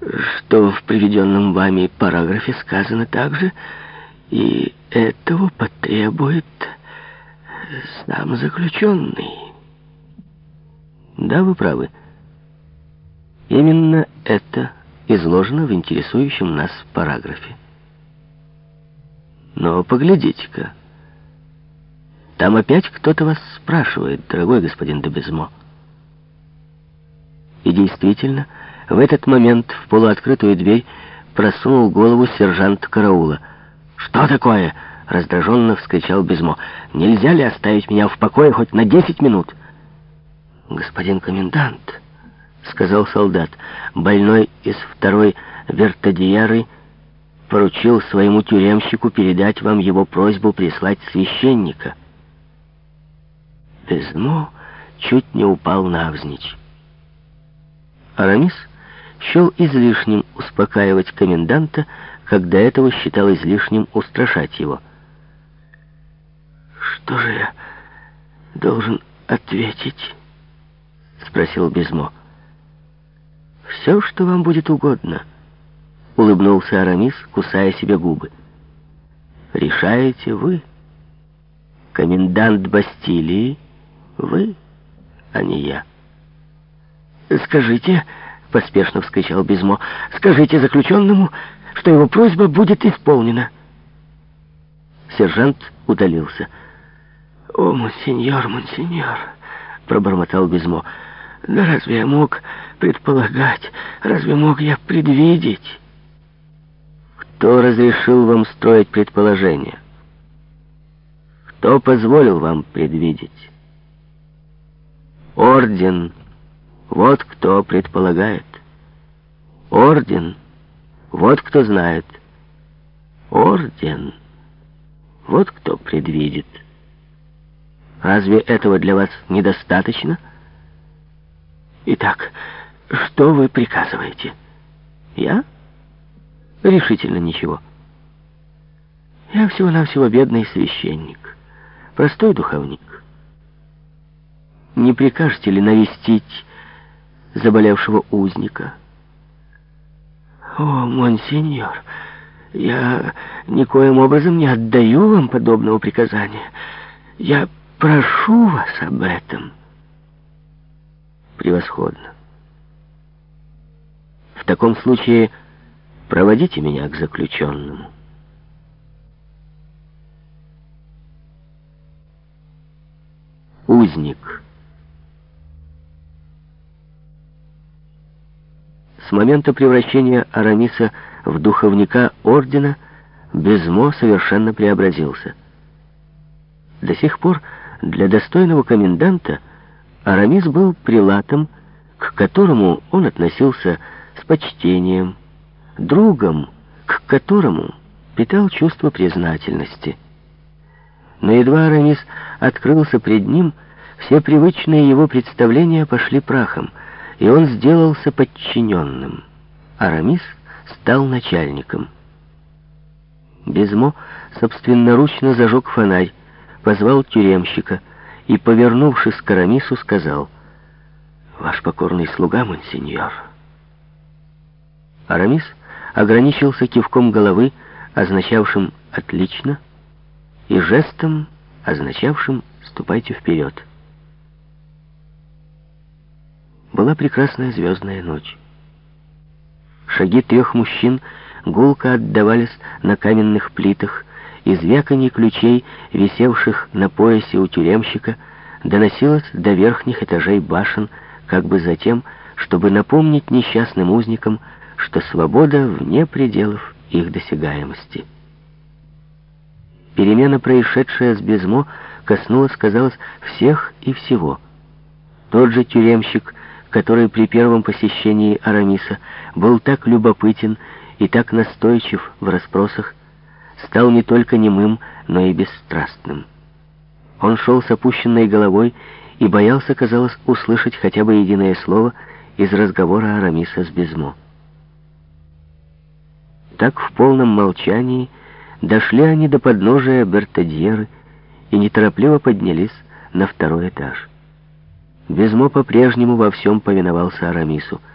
что в приведенном вами параграфе сказано также, и этого потребует сам заключенный. Да, вы правы. Именно это изложено в интересующем нас параграфе. Но поглядите-ка. Там опять кто-то вас спрашивает, дорогой господин Дебезмо. И действительно, в этот момент в полуоткрытую дверь просунул голову сержант караула. «Что такое?» — раздраженно вскричал Безмо. «Нельзя ли оставить меня в покое хоть на десять минут?» «Господин комендант», — сказал солдат, больной из второй вертодияры, поручил своему тюремщику передать вам его просьбу прислать священника. Безмо чуть не упал навзничь. Арамис счел излишним успокаивать коменданта, до этого считал излишним устрашать его. «Что же я должен ответить?» — спросил Безмо. «Все, что вам будет угодно», — улыбнулся Арамис, кусая себе губы. «Решаете вы. Комендант Бастилии вы, а не я». «Скажите...» — поспешно вскричал Безмо. «Скажите заключенному, что его просьба будет исполнена». Сержант удалился. «О, монсеньор, монсеньор!» — пробормотал Безмо. «Да разве я мог предполагать? Разве мог я предвидеть?» «Кто разрешил вам строить предположения? Кто позволил вам предвидеть?» «Орден!» Вот кто предполагает. Орден. Вот кто знает. Орден. Вот кто предвидит. Разве этого для вас недостаточно? Итак, что вы приказываете? Я? Решительно ничего. Я всего-навсего бедный священник, простой духовник. Не прикажете ли навестить заболевшего узника. «О, монсеньор, я никоим образом не отдаю вам подобного приказания. Я прошу вас об этом». «Превосходно. В таком случае проводите меня к заключенному». Узник. С момента превращения Арамиса в духовника ордена Безмо совершенно преобразился. До сих пор для достойного коменданта Арамис был прилатом, к которому он относился с почтением, другом, к которому питал чувство признательности. Но едва Арамис открылся пред ним, все привычные его представления пошли прахом — и он сделался подчиненным. Арамис стал начальником. Безмо собственноручно зажег фонарь, позвал тюремщика и, повернувшись к Арамису, сказал «Ваш покорный слуга, монсеньор». Арамис ограничился кивком головы, означавшим «отлично», и жестом, означавшим «ступайте вперед». Была прекрасная звездная ночь. Шаги трех мужчин гулко отдавались на каменных плитах, и звяканье ключей, висевших на поясе у тюремщика, доносилось до верхних этажей башен, как бы затем, чтобы напомнить несчастным узникам, что свобода вне пределов их досягаемости. Перемена, происшедшая с Безмо, коснулась, казалось, всех и всего. Тот же тюремщик — который при первом посещении Арамиса был так любопытен и так настойчив в расспросах, стал не только немым, но и бесстрастным. Он шел с опущенной головой и боялся, казалось, услышать хотя бы единое слово из разговора Арамиса с Безмо. Так в полном молчании дошли они до подножия Бертадьеры и неторопливо поднялись на второй этаж. Безмо по-прежнему во всем повиновался Арамису —